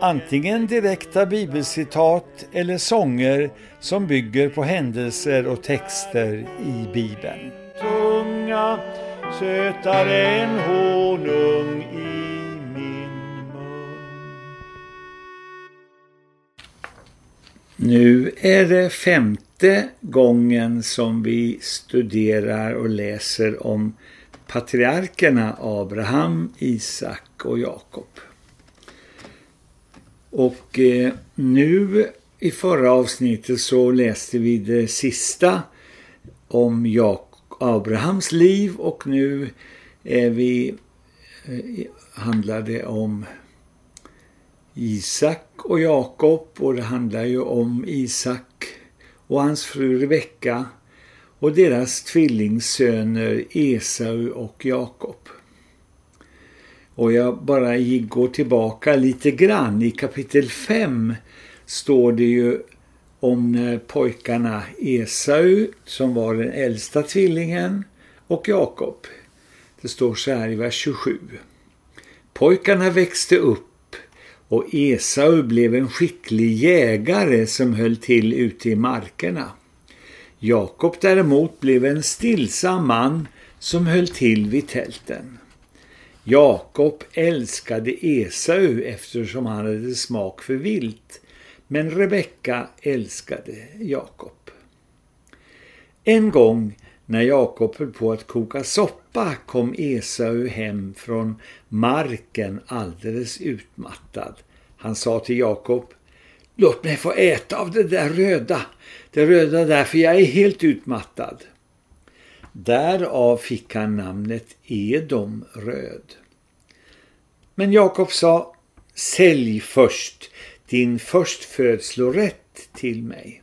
antingen direkta bibelcitat eller sånger som bygger på händelser och texter i Bibeln. Tunga, sötare än honung i min mun. Nu är det femte gången som vi studerar och läser om patriarkerna Abraham, Isak och Jakob. Och eh, nu i förra avsnittet så läste vi det sista om Jak Abrahams liv och nu är vi, eh, handlar det om Isak och Jakob och det handlar ju om Isak och hans fru Rebecka och deras tvillingsöner Esau och Jakob. Och jag bara går tillbaka lite grann. I kapitel 5 står det ju om när pojkarna Esau, som var den äldsta tvillingen, och Jakob. Det står så här i vers 27. Pojkarna växte upp och Esau blev en skicklig jägare som höll till ute i markerna. Jakob däremot blev en stillsam man som höll till vid tälten. Jakob älskade Esau eftersom han hade smak för vilt, men Rebecka älskade Jakob. En gång när Jakob höll på att koka soppa kom Esau hem från marken alldeles utmattad. Han sa till Jakob, låt mig få äta av det där röda, det röda där för jag är helt utmattad. Därav fick han namnet Edom röd. Men Jakob sa, sälj först din förstfödslorätt till mig.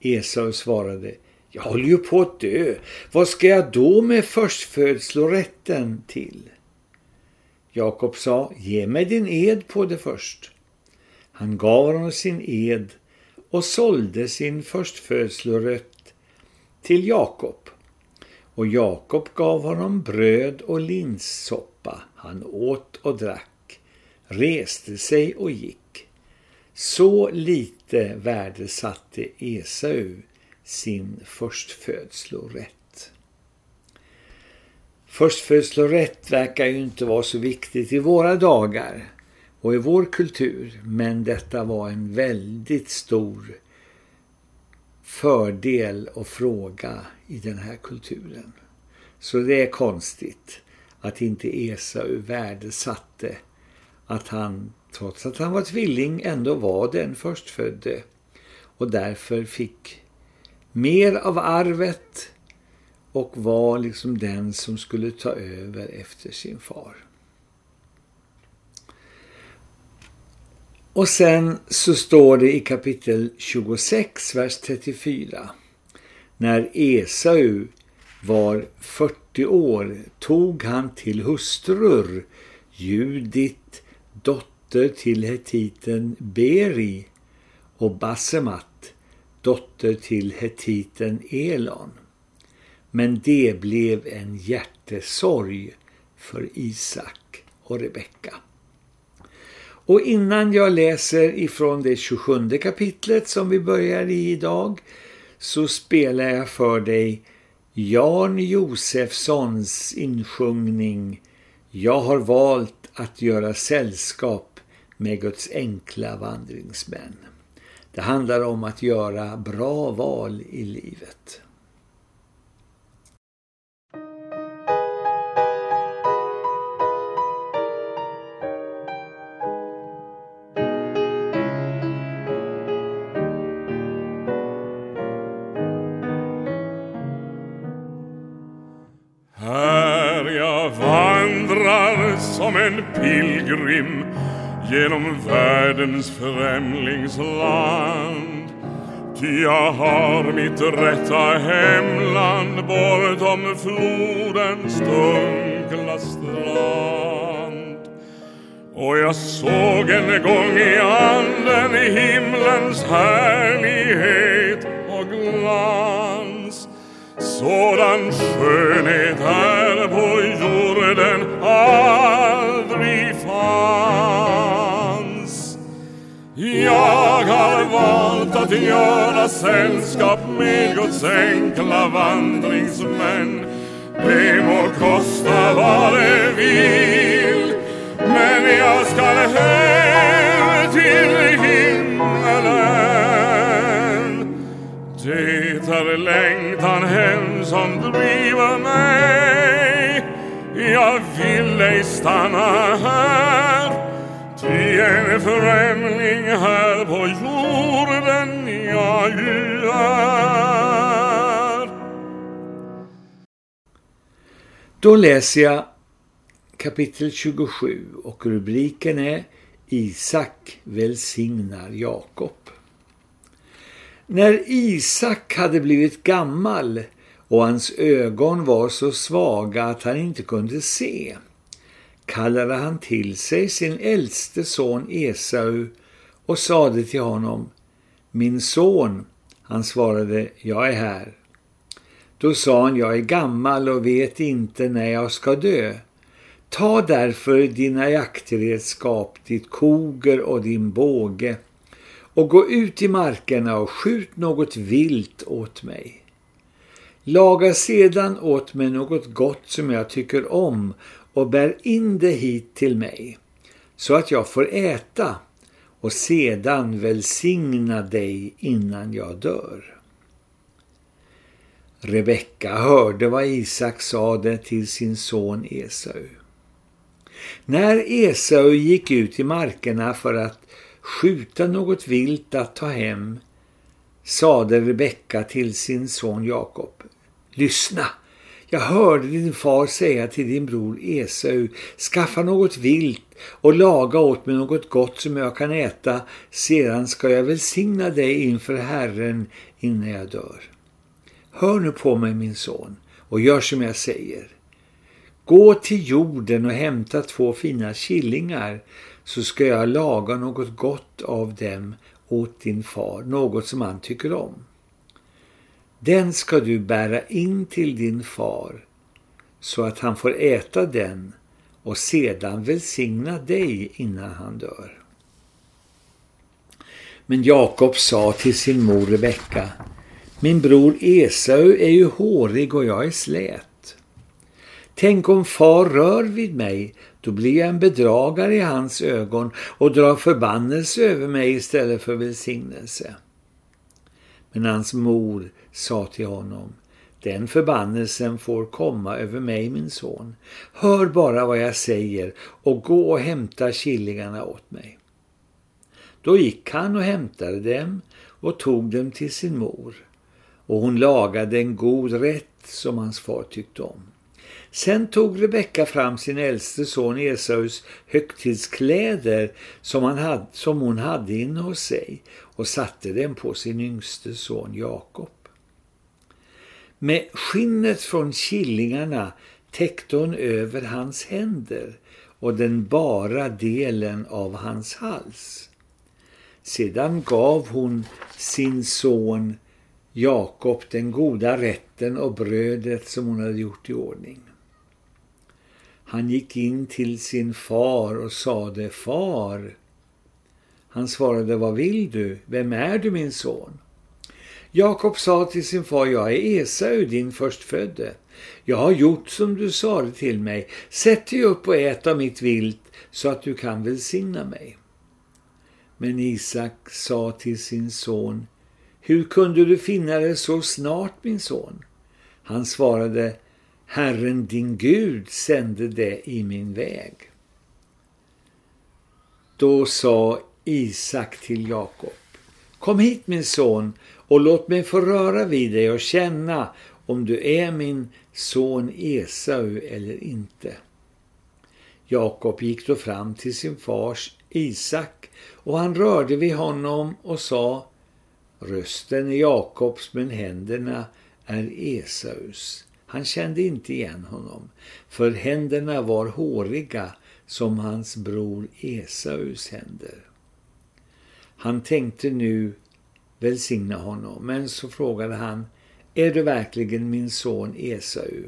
Esau svarade, jag håller ju på att dö. Vad ska jag då med förstfödslorätten till? Jakob sa, ge mig din ed på det först. Han gav honom sin ed och sålde sin förstfödslorätt till Jakob. Och Jakob gav honom bröd och linssoppa. Han åt och drack, reste sig och gick. Så lite värdesatte Esau sin förstfödslorätt. Förstfödslorätt verkar ju inte vara så viktigt i våra dagar och i vår kultur, men detta var en väldigt stor fördel och fråga i den här kulturen. Så det är konstigt att inte Esau värdesatte att han, trots att han var tvilling, ändå var den förstfödde och därför fick mer av arvet och var liksom den som skulle ta över efter sin far. Och sen så står det i kapitel 26, vers 34. När Esau var 40 år tog han till hustrur Judit, dotter till hetiten Beri och Basemat, dotter till hetiten Elon. Men det blev en hjärtesorg för Isak och Rebecka. Och innan jag läser ifrån det 27 kapitlet som vi börjar i idag så spelar jag för dig Jan Josefssons insjungning Jag har valt att göra sällskap med Guds enkla vandringsmän. Det handlar om att göra bra val i livet. En pilgrim genom världens främlingsland. Ty jag har mitt rätta hemland bortom flodens dunkla strand. Och jag såg en gång i anden i himlens härlighet och glans. Sådan skönhet här på jorden all fanns. Jag har valt att göra sällskap med Guds enkla vandringsmän. Det må kosta vad det vill, men jag skall hem till himmelen. Det är längtan hem som driver mig. Jag vill ej stanna här. Ty en främling här på jorden jag ju är. Då läser jag kapitel 27 och rubriken är Isak välsignar Jakob. När Isak hade blivit gammal och hans ögon var så svaga att han inte kunde se kallade han till sig sin äldste son Esau och sade till honom Min son, han svarade, jag är här. Då sa han, jag är gammal och vet inte när jag ska dö. Ta därför dina jaktredskap, ditt koger och din båge och gå ut i markerna och skjut något vilt åt mig. Laga sedan åt mig något gott som jag tycker om och bär in det hit till mig, så att jag får äta och sedan välsigna dig innan jag dör. Rebecka hörde vad Isak sade till sin son Esau. När Esau gick ut i markerna för att skjuta något vilt att ta hem, sade Rebecka till sin son Jakob. Lyssna! Jag hörde din far säga till din bror Esau, skaffa något vilt och laga åt mig något gott som jag kan äta, sedan ska jag välsigna dig inför Herren innan jag dör. Hör nu på mig min son och gör som jag säger. Gå till jorden och hämta två fina killingar så ska jag laga något gott av dem åt din far, något som han tycker om. Den ska du bära in till din far så att han får äta den och sedan välsigna dig innan han dör. Men Jakob sa till sin mor Rebecka, min bror Esau är ju hårig och jag är slät. Tänk om far rör vid mig, då blir jag en bedragare i hans ögon och drar förbannelse över mig istället för välsignelse. Men hans mor sa till honom, den förbannelsen får komma över mig min son. Hör bara vad jag säger och gå och hämta killingarna åt mig. Då gick han och hämtade dem och tog dem till sin mor och hon lagade en god rätt som hans far tyckte om. Sen tog Rebecka fram sin äldste son Esaus högtidskläder som, han hade, som hon hade inne hos sig och satte dem på sin yngste son Jakob. Med skinnet från killingarna täckte hon över hans händer och den bara delen av hans hals. Sedan gav hon sin son Jakob den goda rätten och brödet som hon hade gjort i ordning. Han gick in till sin far och sade, Far. Han svarade, vad vill du? Vem är du min son? Jakob sa till sin far, jag är Esau, din förstfödde. Jag har gjort som du sade till mig. Sätt dig upp och ät av mitt vilt så att du kan välsigna mig. Men Isak sa till sin son, hur kunde du finna det så snart min son? Han svarade, Herren din Gud sände det i min väg. Då sa Isak till Jakob, kom hit min son och låt mig få röra vid dig och känna om du är min son Esau eller inte. Jakob gick då fram till sin fars Isak och han rörde vid honom och sa Rösten är Jakobs men händerna är Esaus. Han kände inte igen honom, för händerna var håriga som hans bror Esaus händer. Han tänkte nu välsigna honom, men så frågade han, är du verkligen min son Esau?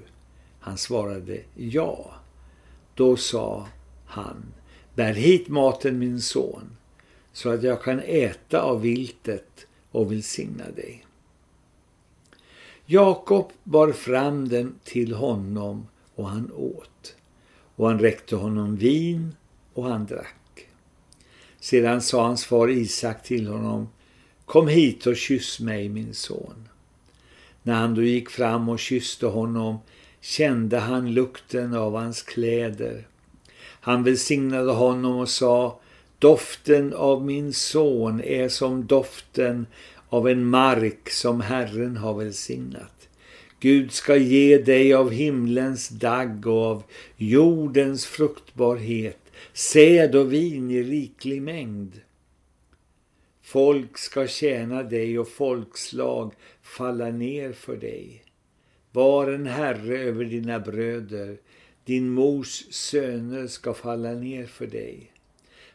Han svarade, ja. Då sa han, bär hit maten min son, så att jag kan äta av viltet och välsigna dig. Jakob bar fram den till honom och han åt. Och han räckte honom vin och han drack. Sedan sa hans far Isak till honom, kom hit och kyss mig min son. När han då gick fram och kysste honom kände han lukten av hans kläder. Han välsignade honom och sa, doften av min son är som doften av en mark som Herren har välsignat. Gud ska ge dig av himlens dagg och av jordens fruktbarhet, säd och vin i riklig mängd. Folk ska tjäna dig och folkslag falla ner för dig. Var en herre över dina bröder, din mors söner ska falla ner för dig.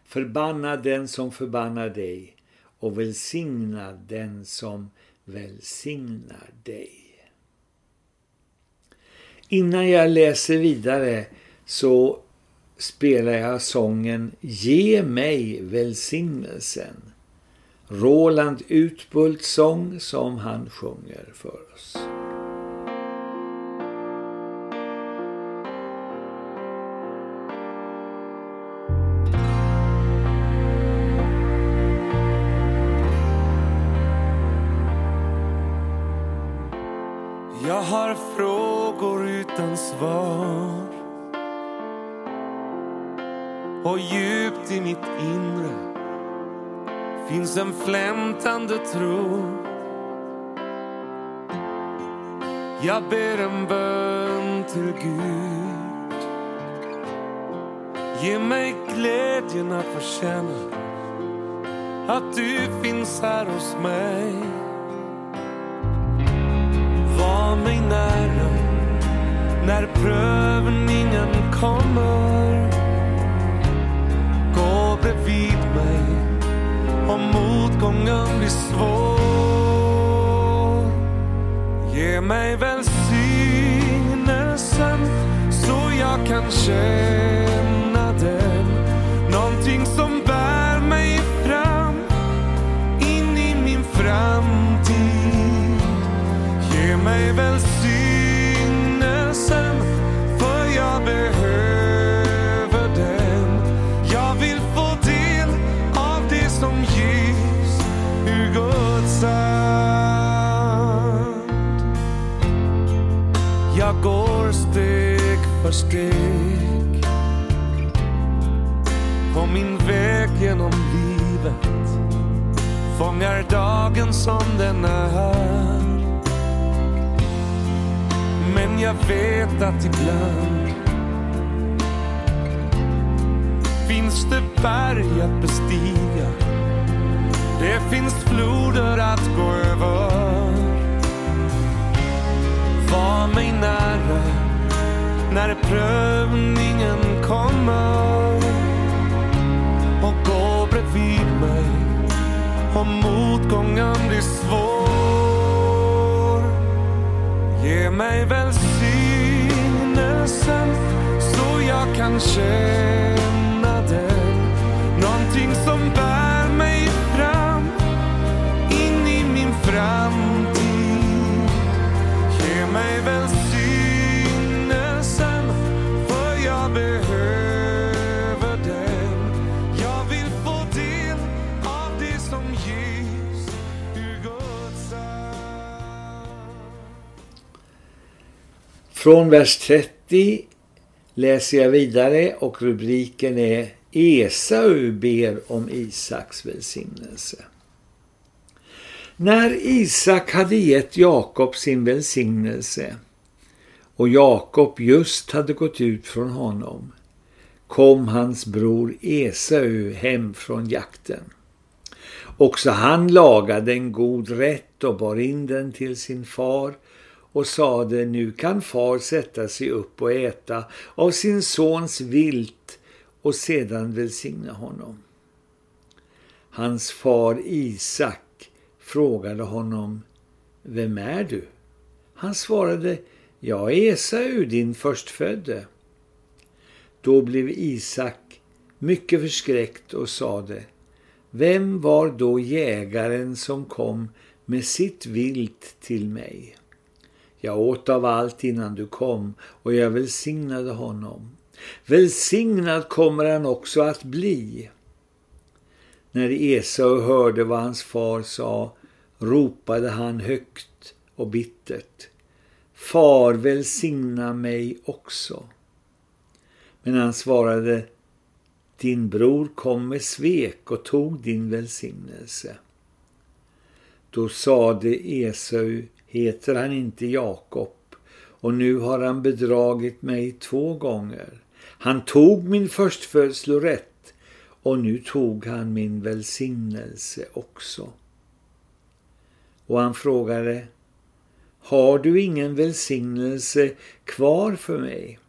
Förbanna den som förbannar dig och välsigna den som välsignar dig. Innan jag läser vidare så spelar jag sången Ge mig välsignelsen. Roland Utbults sång som han sjunger för oss. Jag har frågor utan svar Och djupt i mitt inre finns en flämtande tro. Jag ber en bön till Gud. Ge mig glädjen att få känna att du finns här hos mig. Var mig nära när prövningen kommer. Motgången blir svår. Ge mig välsignelsen så jag kan känna den. Någonting som bär mig fram in i min framtid. Ge mig välsignelsen som den är men jag vet att ibland finns det berg att bestiga. Det finns floder att gå över. Var mig nära när prövningen kommer och gå bredvid om motgången blir svår. Ge mig välsignelsen så jag kan känna Från vers 30 läser jag vidare och rubriken är Esau ber om Isaks välsignelse. När Isak hade gett Jakob sin välsignelse och Jakob just hade gått ut från honom kom hans bror Esau hem från jakten. Också han lagade en god rätt och bar in den till sin far och sade nu kan far sätta sig upp och äta av sin sons vilt och sedan välsigna honom. Hans far Isak frågade honom, vem är du? Han svarade, jag är Esau, din förstfödde. Då blev Isak mycket förskräckt och sade, vem var då jägaren som kom med sitt vilt till mig? Jag åt av allt innan du kom och jag välsignade honom. Välsignad kommer han också att bli. När Esau hörde vad hans far sa ropade han högt och bittert. Far välsigna mig också. Men han svarade, din bror kom med svek och tog din välsignelse. Då sade Esau, heter han inte Jakob, och nu har han bedragit mig två gånger. Han tog min förstfödslorätt och nu tog han min välsignelse också. Och han frågade, har du ingen välsignelse kvar för mig?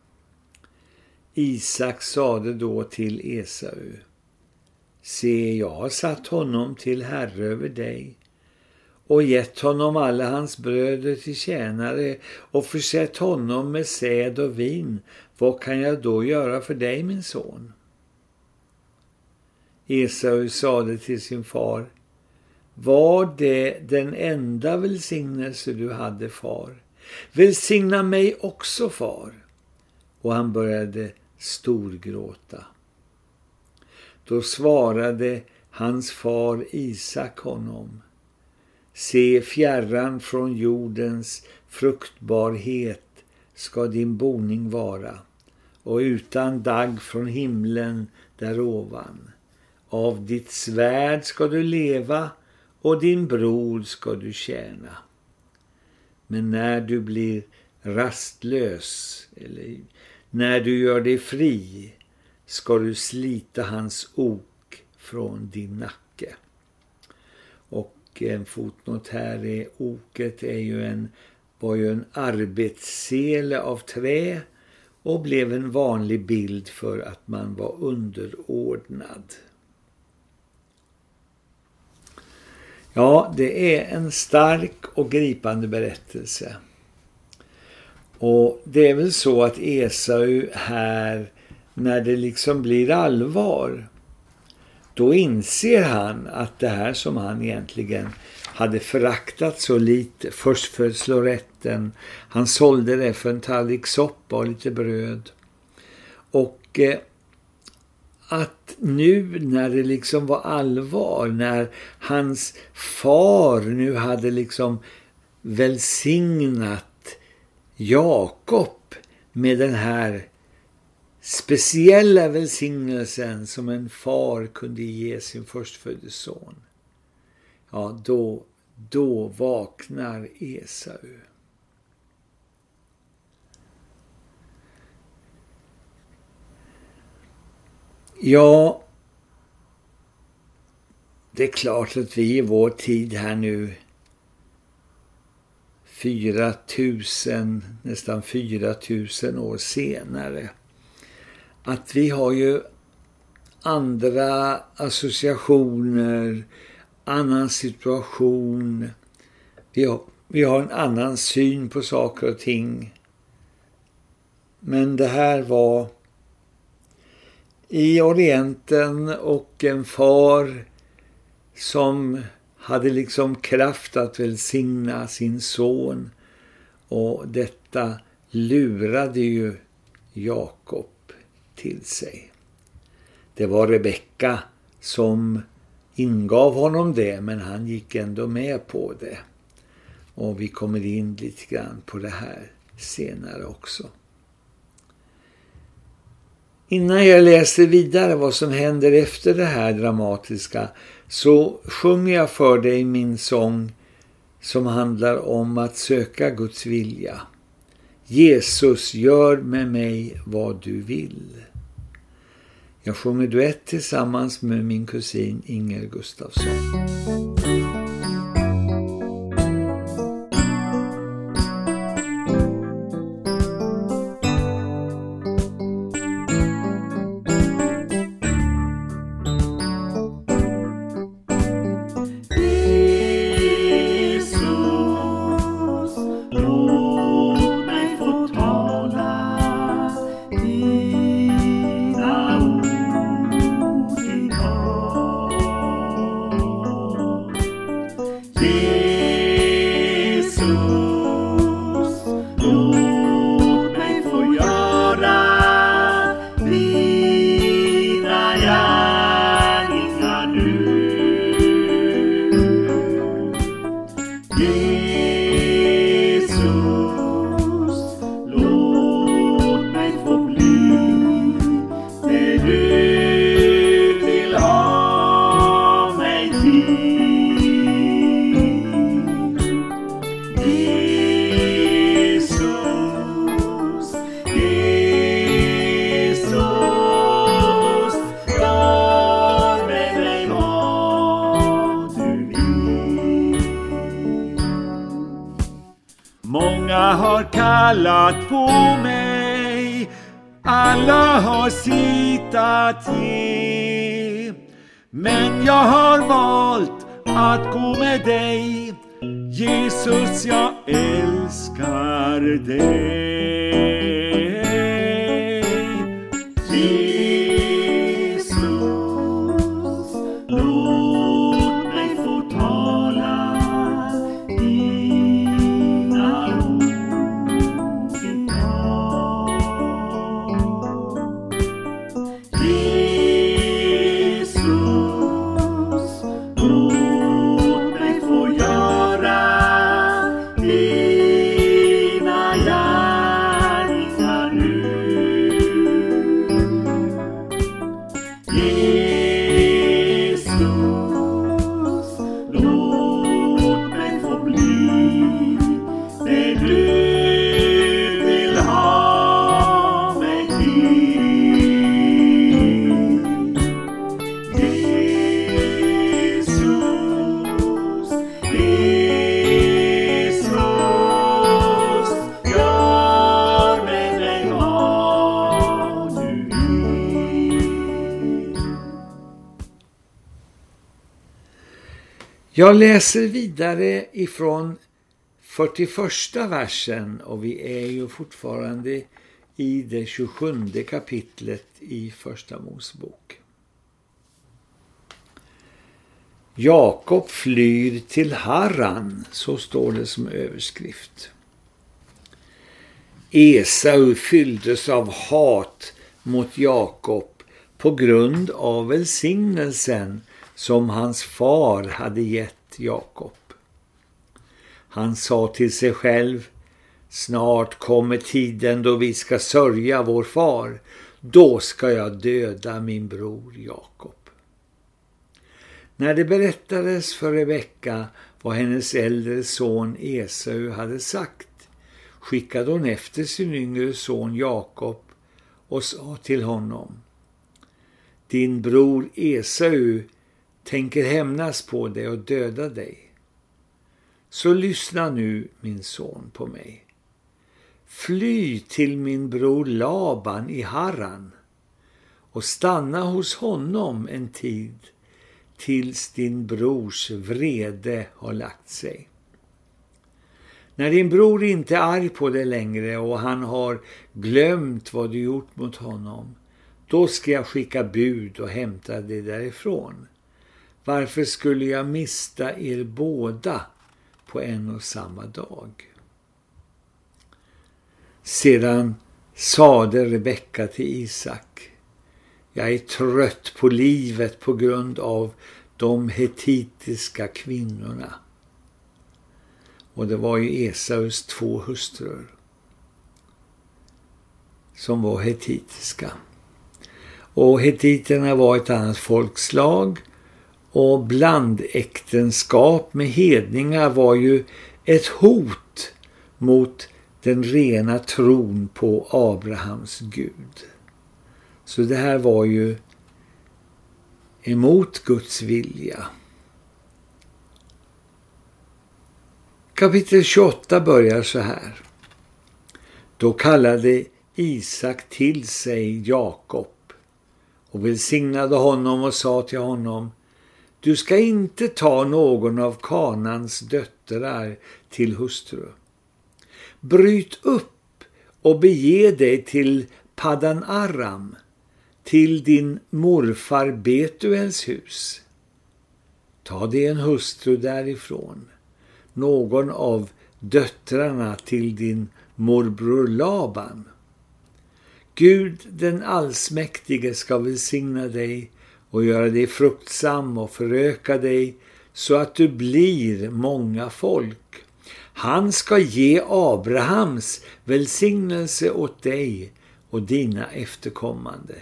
Isak sade då till Esau, se jag har satt honom till herre över dig och gett honom alla hans bröder till tjänare och försett honom med säd och vin. Vad kan jag då göra för dig, min son? Esau sade till sin far, var det den enda välsignelse du hade, far? Välsigna mig också, far. Och han började storgråta. Då svarade hans far Isak honom, Se fjärran från jordens fruktbarhet ska din boning vara och utan dagg från himlen därovan. Av ditt svärd ska du leva och din bror ska du tjäna. Men när du blir rastlös eller när du gör dig fri ska du slita hans ok från din nacke. Och en fotnot här är oket är ju en, var ju en arbetssele av trä och blev en vanlig bild för att man var underordnad. Ja, det är en stark och gripande berättelse. Och det är väl så att Esau här, när det liksom blir allvar, då inser han att det här som han egentligen hade föraktat så lite, förstfödslorätten, han sålde det för en tallrik soppa och lite bröd. Och eh, att nu när det liksom var allvar, när hans far nu hade liksom välsignat Jakob med den här speciella välsignelsen som en far kunde ge sin förstfödde son. Ja, då, då vaknar Esau. Ja, det är klart att vi i vår tid här nu 4000, nästan 4000 år senare att vi har ju andra associationer, annan situation. Vi har, vi har en annan syn på saker och ting. Men det här var i Orienten och en far som hade liksom kraft att välsigna sin son och detta lurade ju Jakob till sig. Det var Rebecka som ingav honom det men han gick ändå med på det. Och vi kommer in lite grann på det här senare också. Innan jag läser vidare vad som händer efter det här dramatiska så sjunger jag för dig min sång som handlar om att söka Guds vilja. Jesus, gör med mig vad du vill. Jag sjunger duett tillsammans med min kusin Inger Gustafsson. Be Jag läser vidare ifrån 41 versen och vi är ju fortfarande i det 27 kapitlet i första Mosebok. Jakob flyr till Harran, så står det som överskrift. Esau fylldes av hat mot Jakob på grund av välsignelsen som hans far hade gett Jakob. Han sa till sig själv, snart kommer tiden då vi ska sörja vår far, då ska jag döda min bror Jakob. När det berättades för Rebecka vad hennes äldre son Esau hade sagt skickade hon efter sin yngre son Jakob och sa till honom Din bror Esau tänker hämnas på dig och döda dig. Så lyssna nu, min son, på mig. Fly till min bror Laban i Harran och stanna hos honom en tid tills din brors vrede har lagt sig. När din bror inte är arg på dig längre och han har glömt vad du gjort mot honom, då ska jag skicka bud och hämta dig därifrån. Varför skulle jag mista er båda på en och samma dag? Sedan sade Rebecka till Isak, jag är trött på livet på grund av de hetitiska kvinnorna. Och det var ju Esaus två hustrur som var hetitiska. Och hetiterna var ett annat folkslag och blandäktenskap med hedningar var ju ett hot mot den rena tron på Abrahams Gud. Så det här var ju emot Guds vilja. Kapitel 28 börjar så här. Då kallade Isak till sig Jakob och välsignade honom och sa till honom Du ska inte ta någon av kanans döttrar till hustru. Bryt upp och bege dig till Paddan Aram, till din morfar Betuels hus. Ta dig en hustru därifrån, någon av döttrarna till din morbror Laban. Gud den allsmäktige ska välsigna dig och göra dig fruktsam och föröka dig så att du blir många folk. Han ska ge Abrahams välsignelse åt dig och dina efterkommande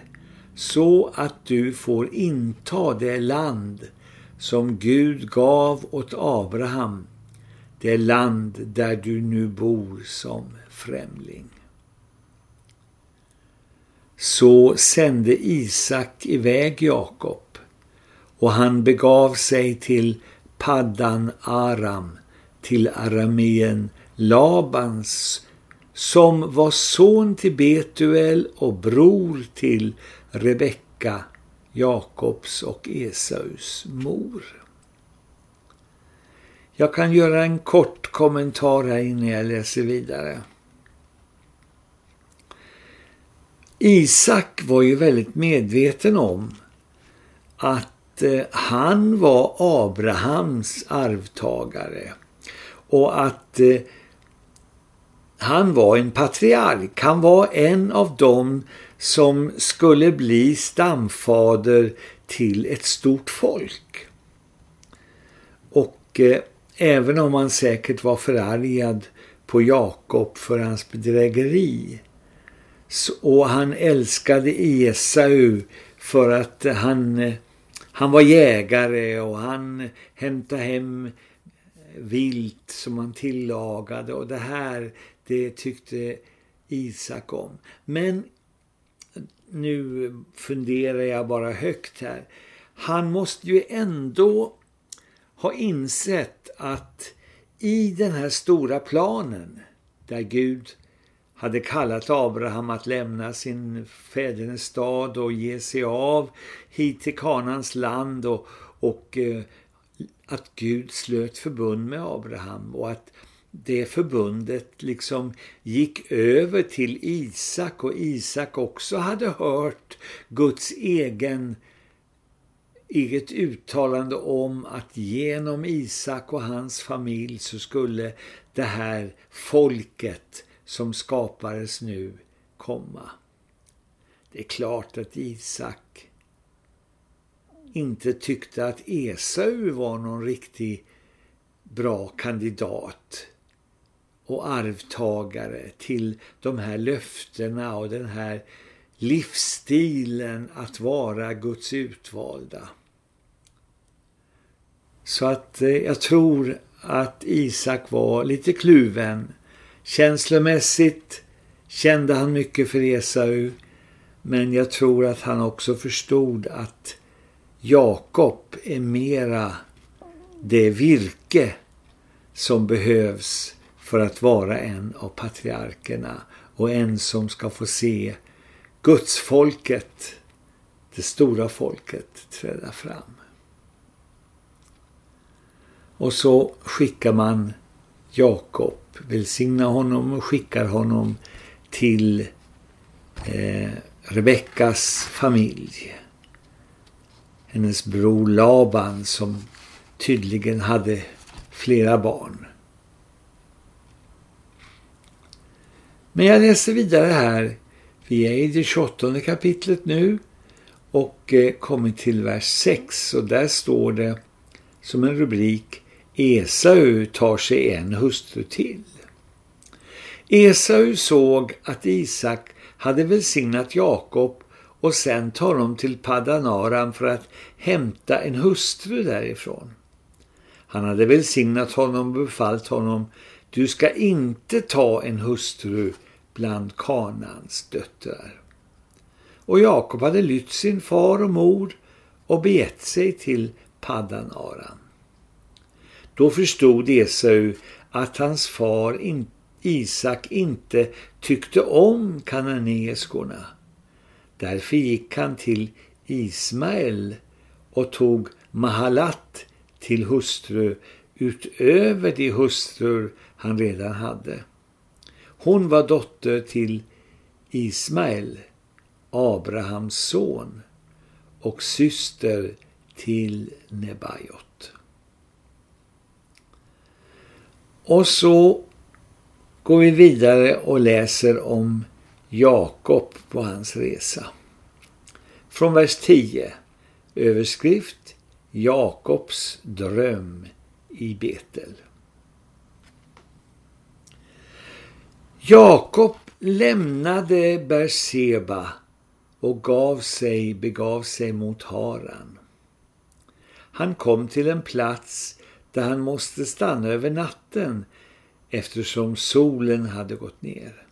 så att du får inta det land som Gud gav åt Abraham, det land där du nu bor som främling. Så sände Isak iväg Jakob och han begav sig till Paddan Aram, till arameen Labans, som var son till Betuel och bror till Rebecka, Jakobs och Esaus mor. Jag kan göra en kort kommentar här innan jag läser vidare. Isak var ju väldigt medveten om att eh, han var Abrahams arvtagare och att eh, han var en patriark. Han var en av dem som skulle bli stamfader till ett stort folk. Och eh, även om han säkert var förargad på Jakob för hans bedrägeri och han älskade Esau för att han, eh, han var jägare och han hämtade hem vilt som man tillagade och det här det tyckte Isak om. Men nu funderar jag bara högt här. Han måste ju ändå ha insett att i den här stora planen där Gud hade kallat Abraham att lämna sin fädernes stad och ge sig av hit till Kanans land och, och eh, att Gud slöt förbund med Abraham och att det förbundet liksom gick över till Isak och Isak också hade hört Guds egen eget uttalande om att genom Isak och hans familj så skulle det här folket som skapades nu komma. Det är klart att Isak inte tyckte att Esau var någon riktigt bra kandidat och arvtagare till de här löftena och den här livsstilen att vara Guds utvalda. Så att eh, jag tror att Isak var lite kluven Känslomässigt kände han mycket för Esau men jag tror att han också förstod att Jakob är mera det virke som behövs för att vara en av patriarkerna och en som ska få se Guds folket, det stora folket, träda fram. Och så skickar man Jakob välsignar honom och skickar honom till eh, Rebeckas familj. Hennes bror Laban som tydligen hade flera barn. Men jag läser vidare här. Vi är i det 28 kapitlet nu och eh, kommer till vers 6 och där står det som en rubrik Esau tar sig en hustru till. Esau såg att Isak hade välsignat Jakob och sänt honom till Padanaran för att hämta en hustru därifrån. Han hade välsignat honom och befallt honom du ska inte ta en hustru bland Kanans döttrar. Och Jakob hade lytt sin far och mor och begett sig till Padanaran. Då förstod Esau att hans far Isak inte tyckte om kananeskorna. Därför gick han till Ismael och tog Mahalat till hustru utöver de hustrur han redan hade. Hon var dotter till Ismael, Abrahams son, och syster till Nebajot. Och så går vi vidare och läser om Jakob på hans resa. Från vers 10, överskrift Jakobs dröm i Betel. Jakob lämnade Berseba och gav sig, begav sig mot Haran. Han kom till en plats där han måste stanna över natten eftersom solen hade gått ner.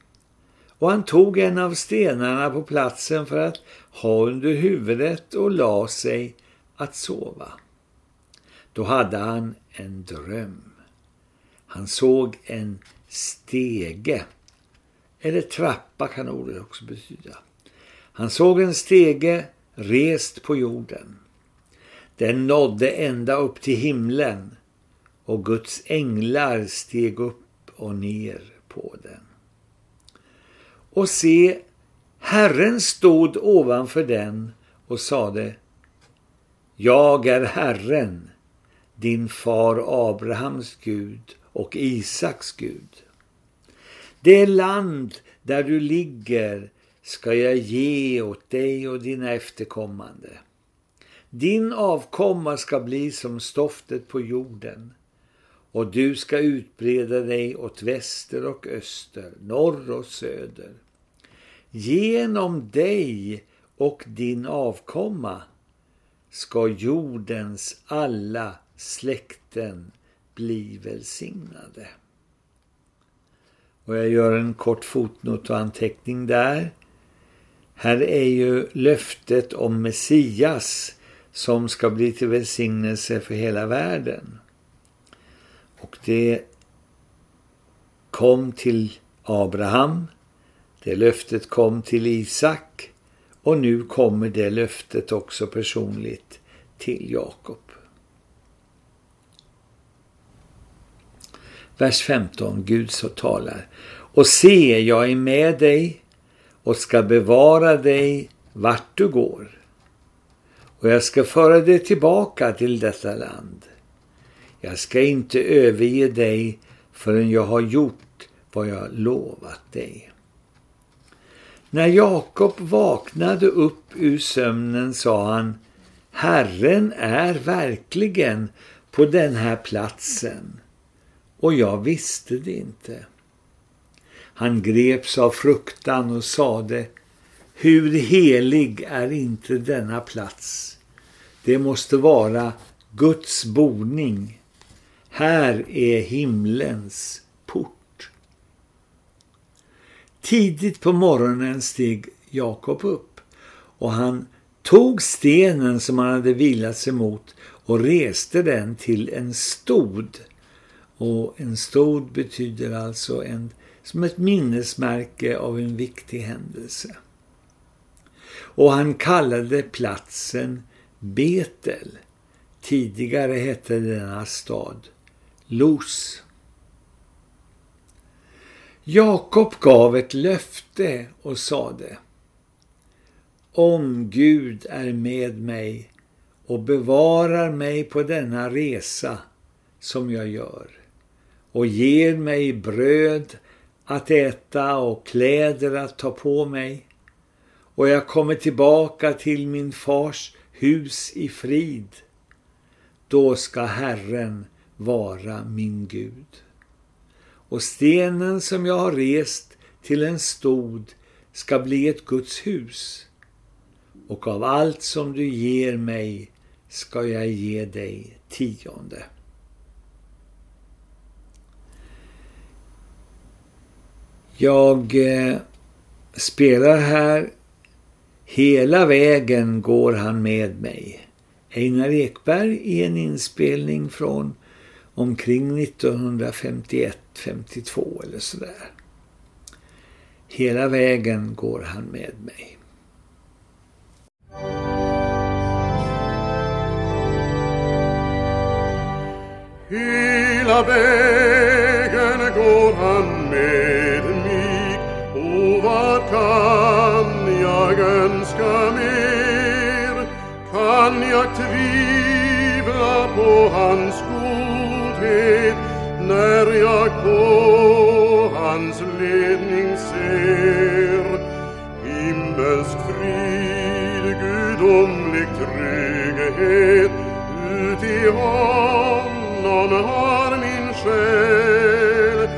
Och han tog en av stenarna på platsen för att ha under huvudet och la sig att sova. Då hade han en dröm. Han såg en stege, eller trappa kan ordet också betyda. Han såg en stege rest på jorden. Den nådde ända upp till himlen och Guds änglar steg upp och ner på den. Och se, Herren stod ovanför den och sade Jag är Herren, din far Abrahams Gud och Isaks Gud. Det land där du ligger ska jag ge åt dig och dina efterkommande. Din avkomma ska bli som stoftet på jorden och du ska utbreda dig åt väster och öster, norr och söder. Genom dig och din avkomma ska jordens alla släkten bli välsignade. Och jag gör en kort fotnot och anteckning där. Här är ju löftet om Messias som ska bli till välsignelse för hela världen. Och det kom till Abraham, det löftet kom till Isak och nu kommer det löftet också personligt till Jakob. Vers 15, Gud så talar. Och se, jag är med dig och ska bevara dig vart du går. Och jag ska föra dig tillbaka till detta land. Jag ska inte överge dig förrän jag har gjort vad jag lovat dig. När Jakob vaknade upp ur sömnen sa han Herren är verkligen på den här platsen och jag visste det inte. Han greps av fruktan och sade Hur helig är inte denna plats? Det måste vara Guds boning. Här är himlens. Tidigt på morgonen steg Jakob upp och han tog stenen som han hade vilat sig mot och reste den till en stod och en stod betyder alltså en, som ett minnesmärke av en viktig händelse. Och han kallade platsen Betel. Tidigare hette denna stad Los. Jakob gav ett löfte och sade Om Gud är med mig och bevarar mig på denna resa som jag gör och ger mig bröd att äta och kläder att ta på mig. Och jag kommer tillbaka till min fars hus i frid. Då ska Herren vara min Gud. Och stenen som jag har rest till en stod ska bli ett Guds hus. Och av allt som du ger mig ska jag ge dig tionde. Jag eh, spelar här Hela vägen går han med mig. Einar Ekberg i en inspelning från omkring 1951. 52 eller sådär. Hela vägen går han med mig. Hela vägen går han med mig och vad kan jag önska mer? Kan jag tvivla på hans godhet jag på hans ledning ser. Himmelsk frid, gudomlig trygghet uti honom har min själ.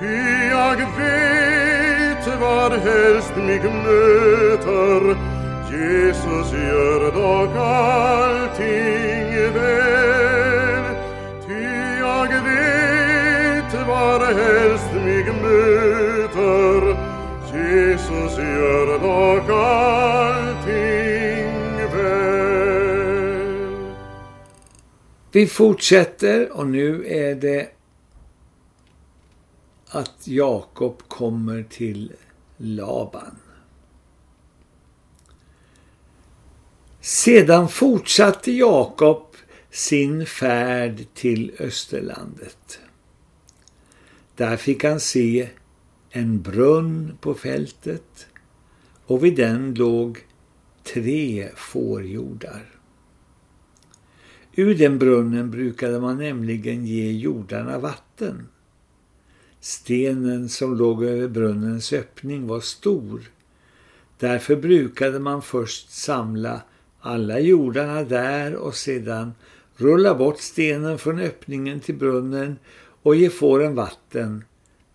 Ty jag vet vad helst mig möter. Jesus gör dock allting väl. Ty jag vet varhelst mig möter Jesus gör dock allting väl Vi fortsätter och nu är det att Jakob kommer till Laban. Sedan fortsatte Jakob sin färd till Österlandet. Där fick han se en brunn på fältet och vid den låg tre fårjordar. Ur den brunnen brukade man nämligen ge jordarna vatten. Stenen som låg över brunnens öppning var stor. Därför brukade man först samla alla jordarna där och sedan rulla bort stenen från öppningen till brunnen och ge fåren vatten.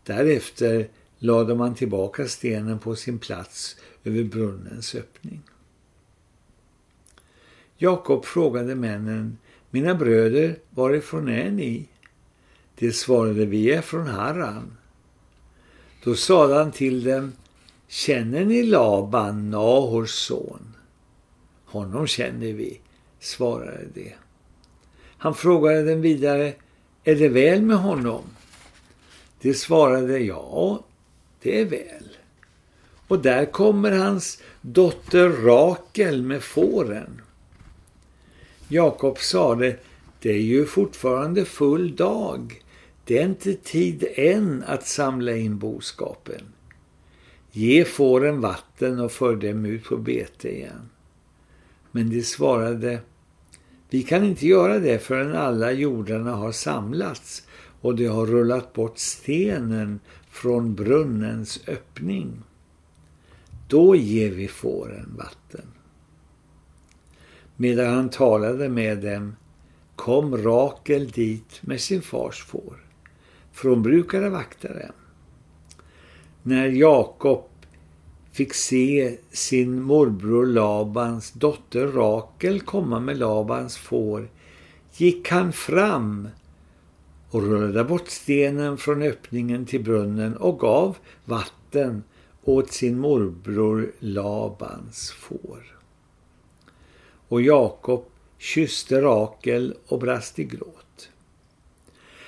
Därefter lade man tillbaka stenen på sin plats över brunnens öppning. Jakob frågade männen, mina bröder, varifrån är ni? Det svarade, vi är från Haran. Då sade han till dem, känner ni Laban, Nahors son? Honom känner vi, svarade de. Han frågade dem vidare, är det väl med honom? De svarade, ja, det är väl. Och där kommer hans dotter Rakel med fåren. Jakob sade, det är ju fortfarande full dag. Det är inte tid än att samla in boskapen. Ge fåren vatten och för dem ut på bete igen. Men de svarade, vi kan inte göra det förrän alla jordarna har samlats och det har rullat bort stenen från brunnens öppning. Då ger vi fåren vatten. Medan han talade med dem kom Rakel dit med sin fars får, för hon brukade vakta dem. När Jakob fick se sin morbror Labans dotter Rakel komma med Labans får gick han fram och rullade bort stenen från öppningen till brunnen och gav vatten åt sin morbror Labans får. Och Jakob kysste Rakel och brast i gråt.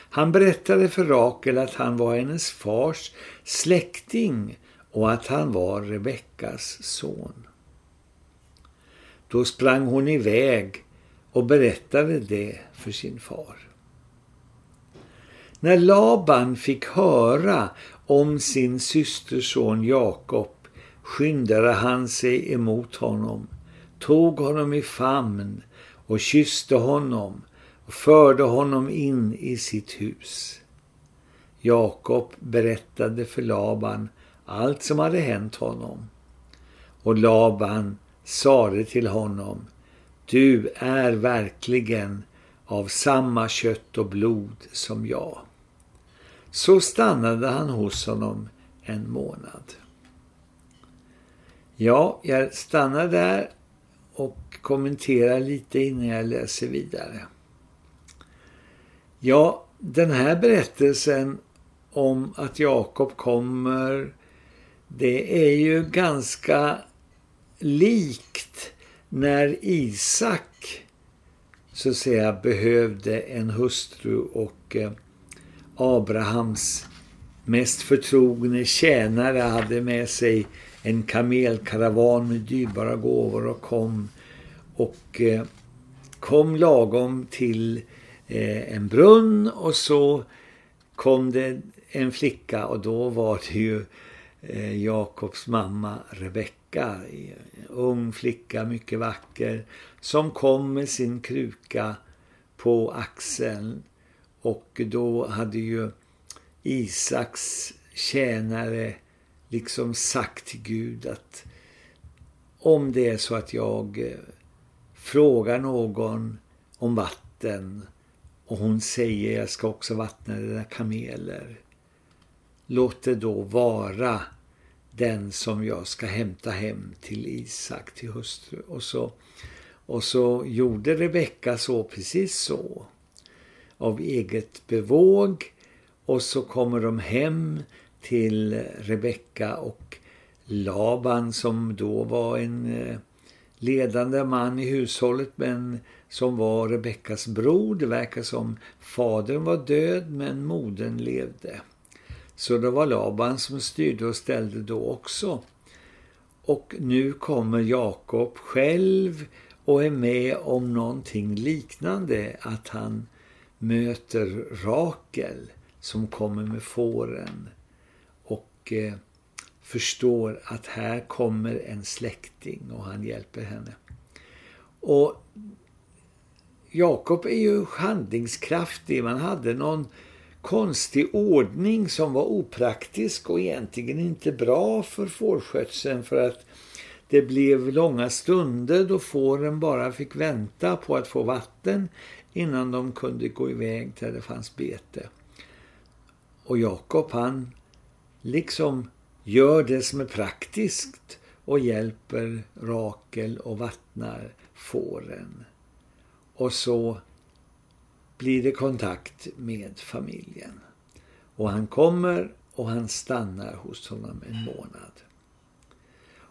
Han berättade för Rakel att han var hennes fars släkting och att han var Rebeckas son. Då sprang hon iväg och berättade det för sin far. När Laban fick höra om sin systerson Jakob skyndade han sig emot honom, tog honom i famn och kysste honom och förde honom in i sitt hus. Jakob berättade för Laban allt som hade hänt honom. Och Laban sade till honom, du är verkligen av samma kött och blod som jag. Så stannade han hos honom en månad. Ja, jag stannar där och kommenterar lite innan jag läser vidare. Ja, den här berättelsen om att Jakob kommer, det är ju ganska likt när Isak så att säga behövde en hustru och eh, Abrahams mest förtrogne tjänare hade med sig en kamelkaravan med dyrbara gåvor och kom och eh, kom lagom till eh, en brunn och så kom det en flicka och då var det ju Eh, Jakobs mamma Rebecka, ung flicka, mycket vacker, som kom med sin kruka på axeln och då hade ju Isaks tjänare liksom sagt till Gud att om det är så att jag eh, frågar någon om vatten och hon säger jag ska också vattna dina kameler. Låt det då vara den som jag ska hämta hem till Isak, till hustru. Och så, och så gjorde Rebecka så, precis så. Av eget bevåg. Och så kommer de hem till Rebecka och Laban som då var en eh, ledande man i hushållet men som var Rebeckas bror. Det verkar som fadern var död men modern levde. Så det var Laban som styrde och ställde då också. Och nu kommer Jakob själv och är med om någonting liknande. Att han möter Rakel som kommer med fåren. Och eh, förstår att här kommer en släkting och han hjälper henne. Och Jakob är ju handlingskraftig. Man hade någon konstig ordning som var opraktisk och egentligen inte bra för fårskötseln för att det blev långa stunder då fåren bara fick vänta på att få vatten innan de kunde gå iväg där det fanns bete. Och Jakob han liksom gör det som är praktiskt och hjälper Rakel och vattnar fåren. Och så blir det kontakt med familjen. Och han kommer och han stannar hos honom en månad.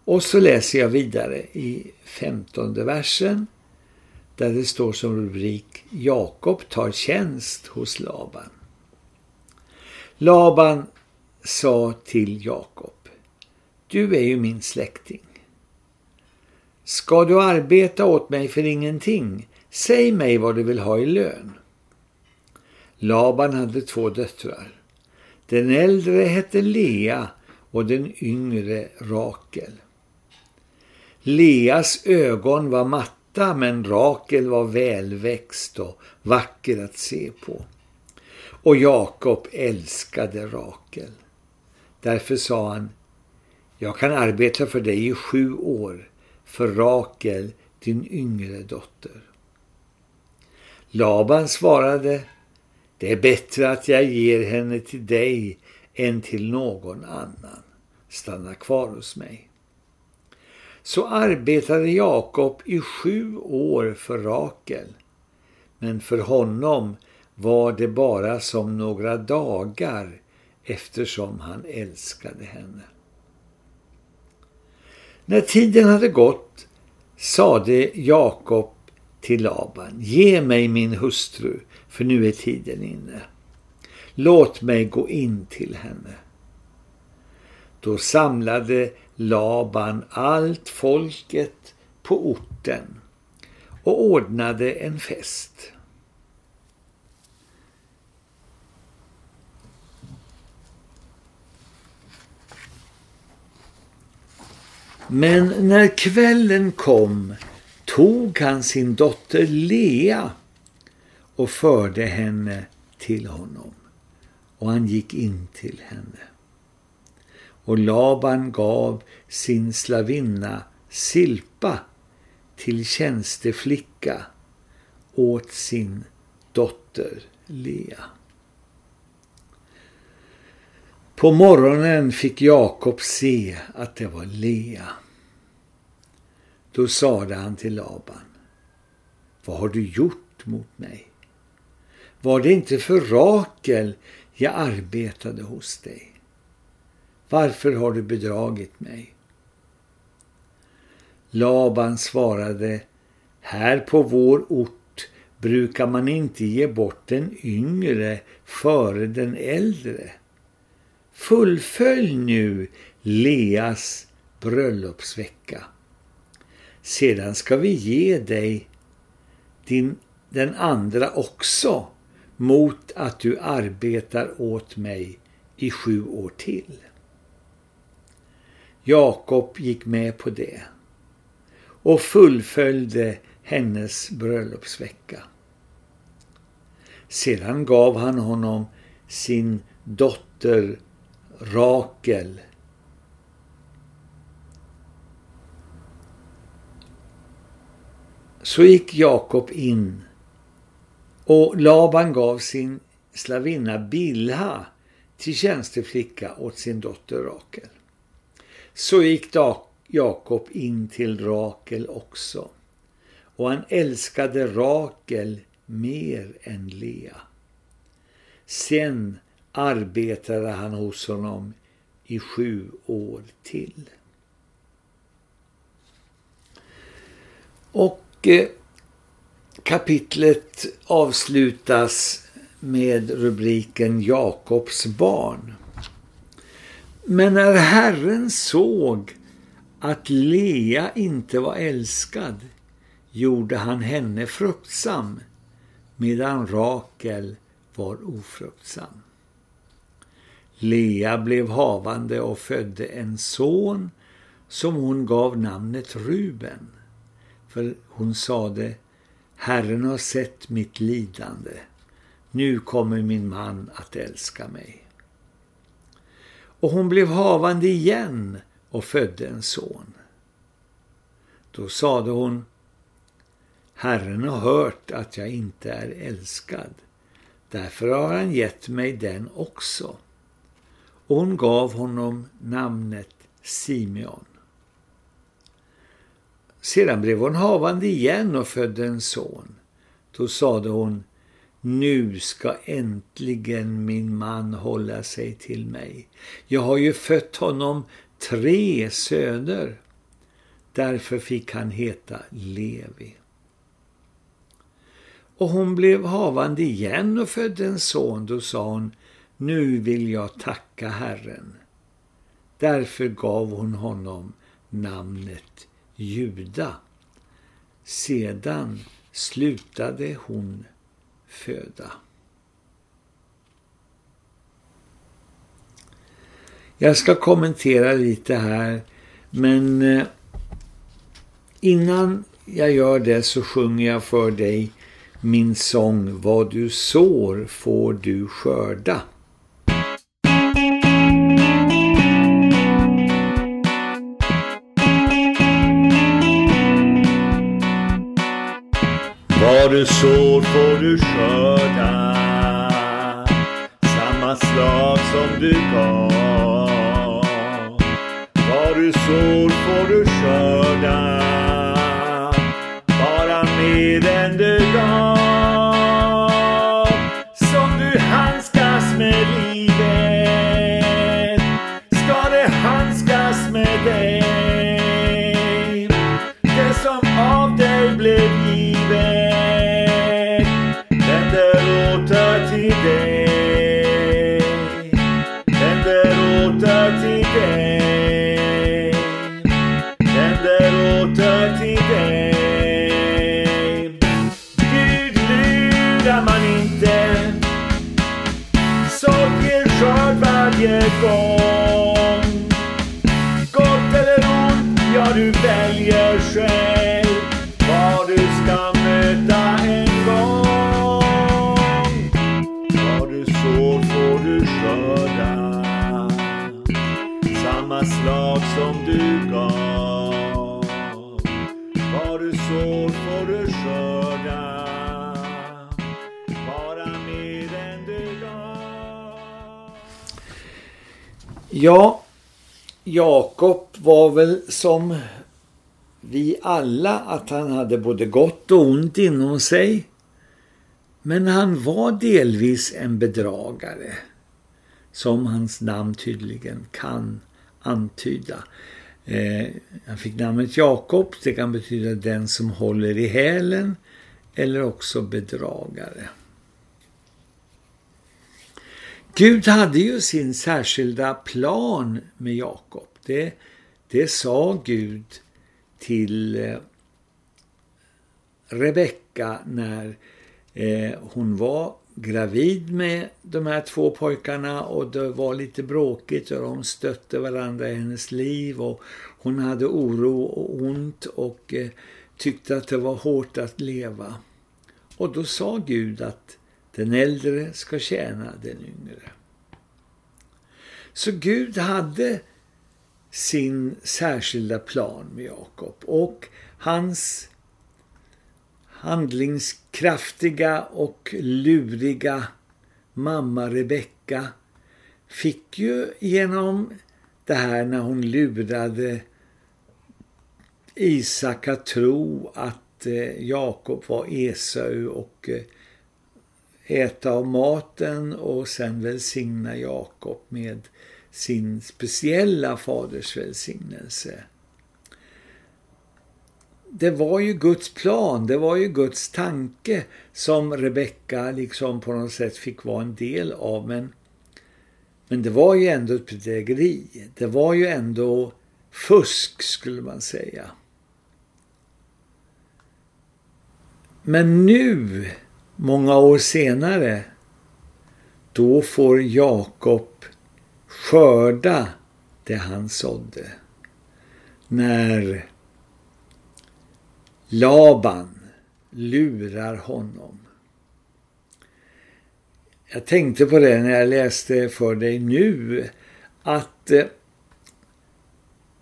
Och så läser jag vidare i femtonde versen där det står som rubrik Jakob tar tjänst hos Laban. Laban sa till Jakob Du är ju min släkting. Ska du arbeta åt mig för ingenting? Säg mig vad du vill ha i lön. Laban hade två döttrar. Den äldre hette Lea och den yngre Rakel. Leas ögon var matta men Rakel var välväxt och vacker att se på. Och Jakob älskade Rakel. Därför sa han, jag kan arbeta för dig i sju år, för Rakel, din yngre dotter. Laban svarade, det är bättre att jag ger henne till dig än till någon annan. Stanna kvar hos mig. Så arbetade Jakob i sju år för Rakel. Men för honom var det bara som några dagar eftersom han älskade henne. När tiden hade gått sade Jakob till Laban, ge mig min hustru för nu är tiden inne. Låt mig gå in till henne. Då samlade Laban allt folket på orten och ordnade en fest. Men när kvällen kom tog han sin dotter Lea och förde henne till honom. Och han gick in till henne. Och Laban gav sin slavinna Silpa till tjänsteflicka åt sin dotter Lea. På morgonen fick Jakob se att det var Lea. Då sade han till Laban, vad har du gjort mot mig? Var det inte för Rakel jag arbetade hos dig? Varför har du bedragit mig? Laban svarade, här på vår ort brukar man inte ge bort den yngre före den äldre. Fullfölj nu Leas bröllopsvecka. Sedan ska vi ge dig din, den andra också mot att du arbetar åt mig i sju år till. Jakob gick med på det och fullföljde hennes bröllopsvecka. Sedan gav han honom sin dotter Rakel. Så gick Jakob in och Laban gav sin slavinna Bilha till tjänsteflicka åt sin dotter Rakel. Så gick Jakob in till Rakel också och han älskade Rakel mer än Lea. Sen arbetade han hos honom i sju år till. Och eh, kapitlet avslutas med rubriken Jakobs barn. Men när Herren såg att Lea inte var älskad gjorde han henne fruktsam medan Rakel var ofruktsam. Lea blev havande och födde en son som hon gav namnet Ruben. För hon sade, Herren har sett mitt lidande. Nu kommer min man att älska mig. Och hon blev havande igen och födde en son. Då sade hon, Herren har hört att jag inte är älskad. Därför har han gett mig den också. Och hon gav honom namnet Simeon. Sedan blev hon havande igen och födde en son. Då sade hon, nu ska äntligen min man hålla sig till mig. Jag har ju fött honom tre söner. Därför fick han heta Levi. Och hon blev havande igen och födde en son. Då sa hon, nu vill jag tacka Herren. Därför gav hon honom namnet Juda. Sedan slutade hon föda. Jag ska kommentera lite här, men eh, innan jag gör det så sjunger jag för dig min sång Vad du sår får du skörda. Vad du sår får du skörda. Samma slag som du gav. Vad du sår får du skörda. Bara mer än du gav. Som du handskas med livet. Ska det handskas med dig. Det som av dig blev givet. Ja, Jakob var väl som vi alla att han hade både gott och ont inom sig. Men han var delvis en bedragare. Som hans namn tydligen kan antyda. Eh, han fick namnet Jakob, det kan betyda den som håller i hälen. eller också bedragare. Gud hade ju sin särskilda plan med Jakob. Det, det sa Gud till eh, Rebecka när eh, hon var gravid med de här två pojkarna och det var lite bråkigt och de stötte varandra i hennes liv och hon hade oro och ont och eh, tyckte att det var hårt att leva. Och då sa Gud att den äldre ska tjäna den yngre. Så Gud hade sin särskilda plan med Jakob och hans handlingskraftiga och luriga mamma Rebecka fick ju genom det här när hon lurade Isak att tro att eh, Jakob var Esau och eh, äta av maten och sen välsigna Jakob med sin speciella faders välsignelse. Det var ju Guds plan, det var ju Guds tanke som Rebecka liksom på något sätt fick vara en del av. Men, men det var ju ändå ett bedrägeri. Det var ju ändå fusk skulle man säga. Men nu, många år senare, då får Jakob skörda det han sådde. När Laban lurar honom. Jag tänkte på det när jag läste för dig nu att eh,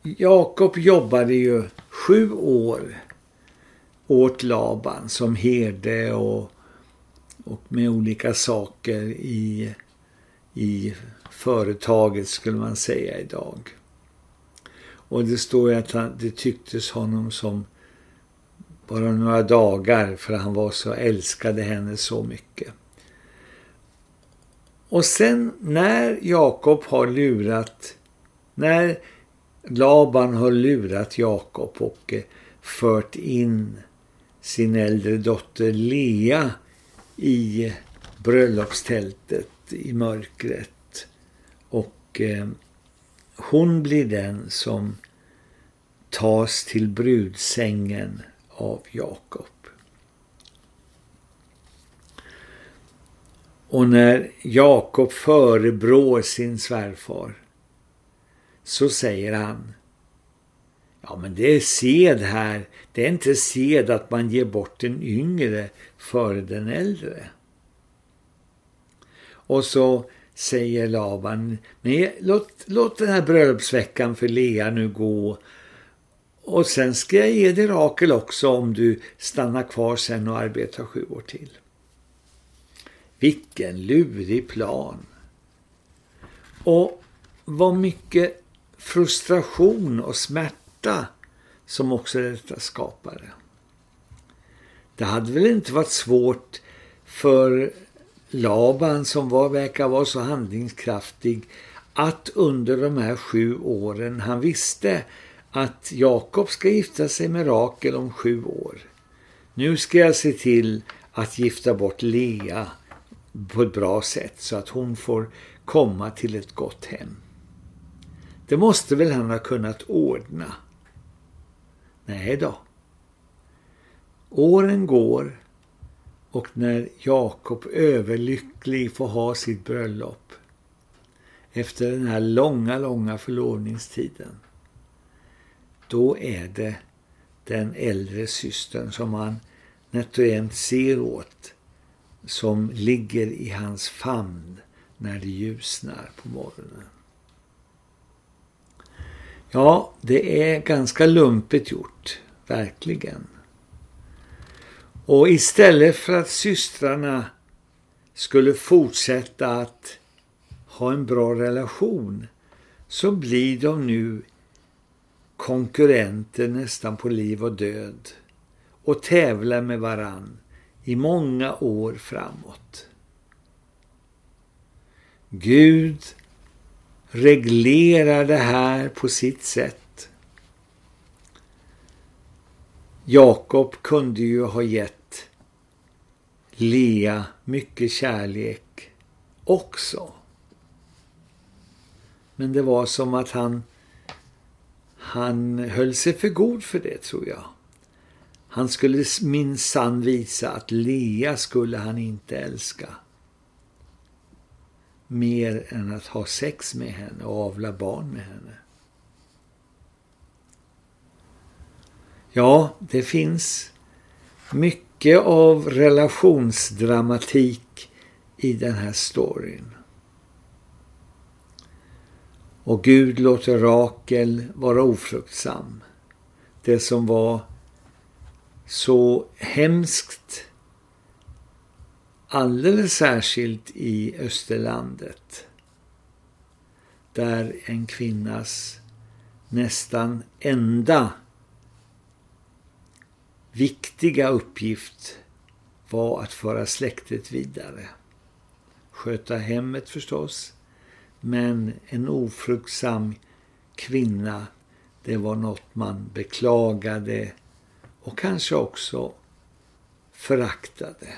Jakob jobbade ju sju år åt Laban som herde och, och med olika saker i, i företaget skulle man säga idag. Och det står ju att han, det tycktes honom som bara några dagar för han var så älskade henne så mycket. Och sen när Jakob har lurat, när Laban har lurat Jakob och eh, fört in sin äldre dotter Lea i bröllopstältet i mörkret och eh, hon blir den som tas till brudsängen av Jakob. Och när Jakob förebrår sin svärfar så säger han Ja men det är sed här. Det är inte sed att man ger bort den yngre före den äldre. Och så säger Laban, men låt, låt den här bröllopsveckan för Lea nu gå och sen ska jag ge dig Rakel också om du stannar kvar sen och arbetar sju år till. Vilken lurig plan. Och vad mycket frustration och smärta som också detta skapade. Det hade väl inte varit svårt för Laban som var, verkar vara så handlingskraftig att under de här sju åren han visste att Jakob ska gifta sig med Rakel om sju år. Nu ska jag se till att gifta bort Lea på ett bra sätt så att hon får komma till ett gott hem. Det måste väl han ha kunnat ordna? Nej då. Åren går och när Jakob överlycklig får ha sitt bröllop efter den här långa, långa förlovningstiden då är det den äldre systern som han nätt ser åt som ligger i hans famn när det ljusnar på morgonen. Ja, det är ganska lumpet gjort, verkligen. Och istället för att systrarna skulle fortsätta att ha en bra relation så blir de nu konkurrenter nästan på liv och död och tävlar med varann i många år framåt. Gud reglerar det här på sitt sätt Jakob kunde ju ha gett Lea mycket kärlek också. Men det var som att han, han höll sig för god för det tror jag. Han skulle minsann visa att Lea skulle han inte älska. Mer än att ha sex med henne och avla barn med henne. Ja, det finns mycket mycket av relationsdramatik i den här storyn. Och Gud låter Rakel vara ofruktsam. Det som var så hemskt alldeles särskilt i Österlandet där en kvinnas nästan enda viktiga uppgift var att föra släktet vidare. Sköta hemmet förstås, men en ofruktsam kvinna, det var något man beklagade och kanske också föraktade.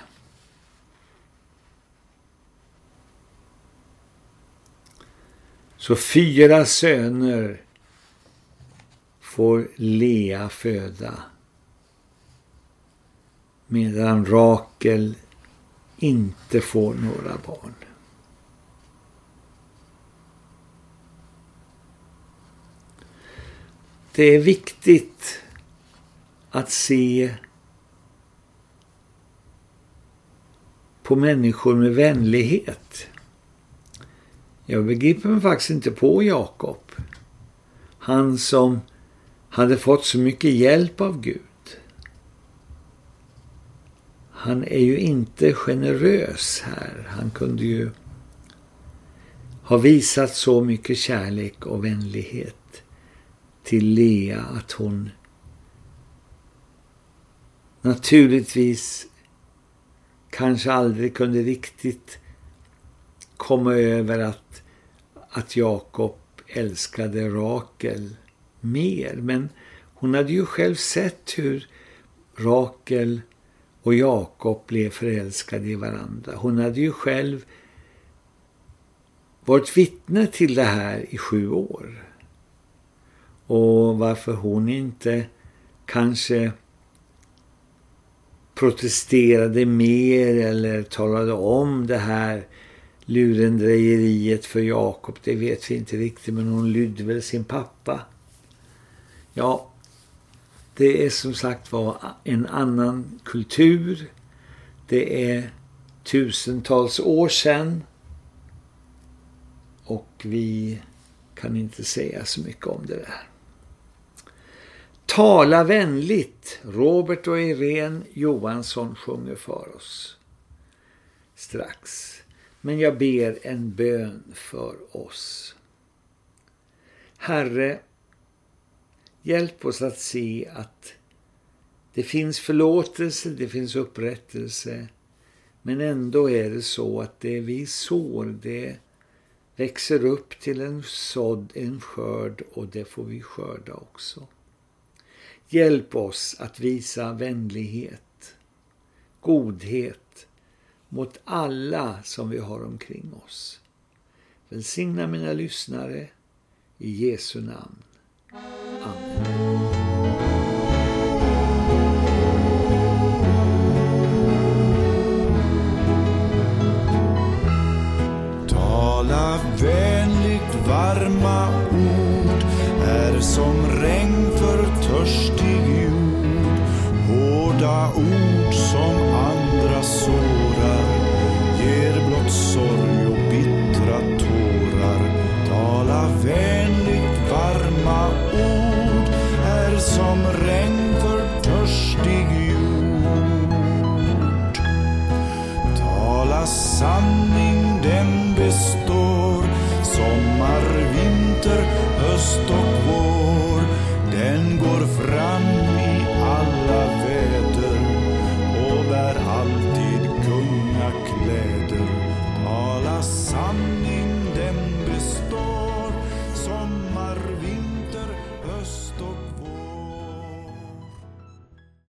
Så fyra söner får Lea föda medan Rakel inte får några barn. Det är viktigt att se på människor med vänlighet. Jag begriper mig faktiskt inte på Jakob. Han som hade fått så mycket hjälp av Gud. Han är ju inte generös här. Han kunde ju ha visat så mycket kärlek och vänlighet till Lea att hon naturligtvis kanske aldrig kunde riktigt komma över att, att Jakob älskade Rakel mer. Men hon hade ju själv sett hur Rakel och Jakob blev förälskade i varandra. Hon hade ju själv varit vittne till det här i sju år. Och varför hon inte kanske protesterade mer eller talade om det här lurendrejeriet för Jakob, det vet vi inte riktigt, men hon lydde väl sin pappa. Ja, det är som sagt var en annan kultur. Det är tusentals år sedan och vi kan inte säga så mycket om det där. Tala vänligt. Robert och Irene Johansson sjunger för oss strax. Men jag ber en bön för oss. Herre, hjälp oss att se att det finns förlåtelse, det finns upprättelse. Men ändå är det så att det vi sår, det växer upp till en sådd, en skörd och det får vi skörda också. Hjälp oss att visa vänlighet, godhet mot alla som vi har omkring oss. Välsigna mina lyssnare i Jesu namn. Amen. Tala vänligt varma ord är som regn för törstig jord. Hårda ord som andra sårar ger blott sorg och bittra tårar. Tala vänligt tomma ord är som regn för törstig jord. Tala sanning, den består sommar, vinter, höst och vår. Den går fram